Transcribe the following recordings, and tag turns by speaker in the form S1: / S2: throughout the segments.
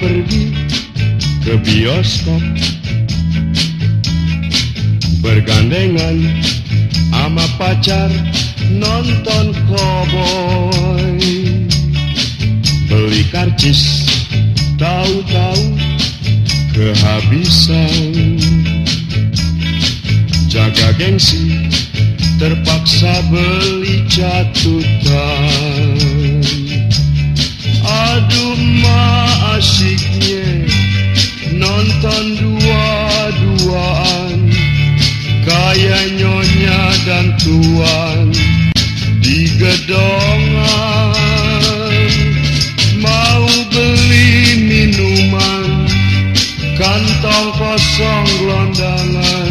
S1: pergi ke bioskop. Bergandengan sama pacar nonton cowboy. Beli karcis tahu-tahu kehabisan. Jaga gengsi terpaksa beli catutan nonton dua-duaan Kayak nyonya dan tuan di gedongan. Mau beli minuman kantong kosong gelondangan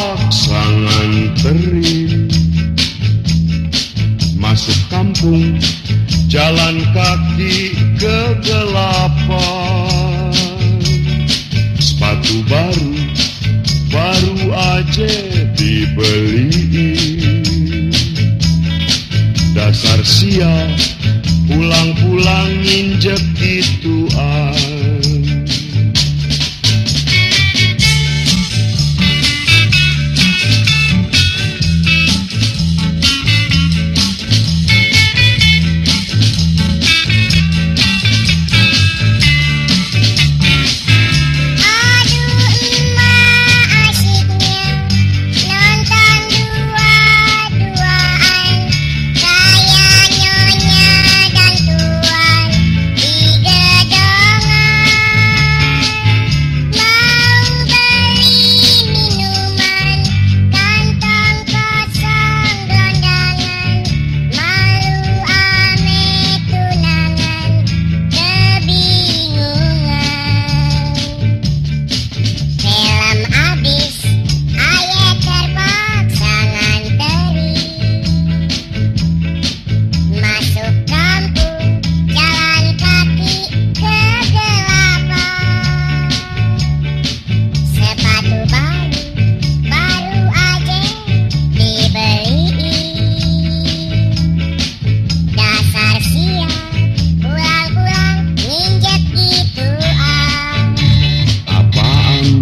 S1: terpaksa nganterin Masuk kampung jalan kaki kegelapan. Sepatu baru baru aja dibeliin Dasar sial pulang-pulang nginjek gituan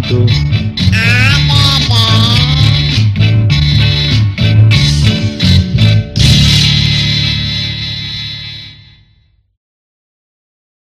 S1: Santo.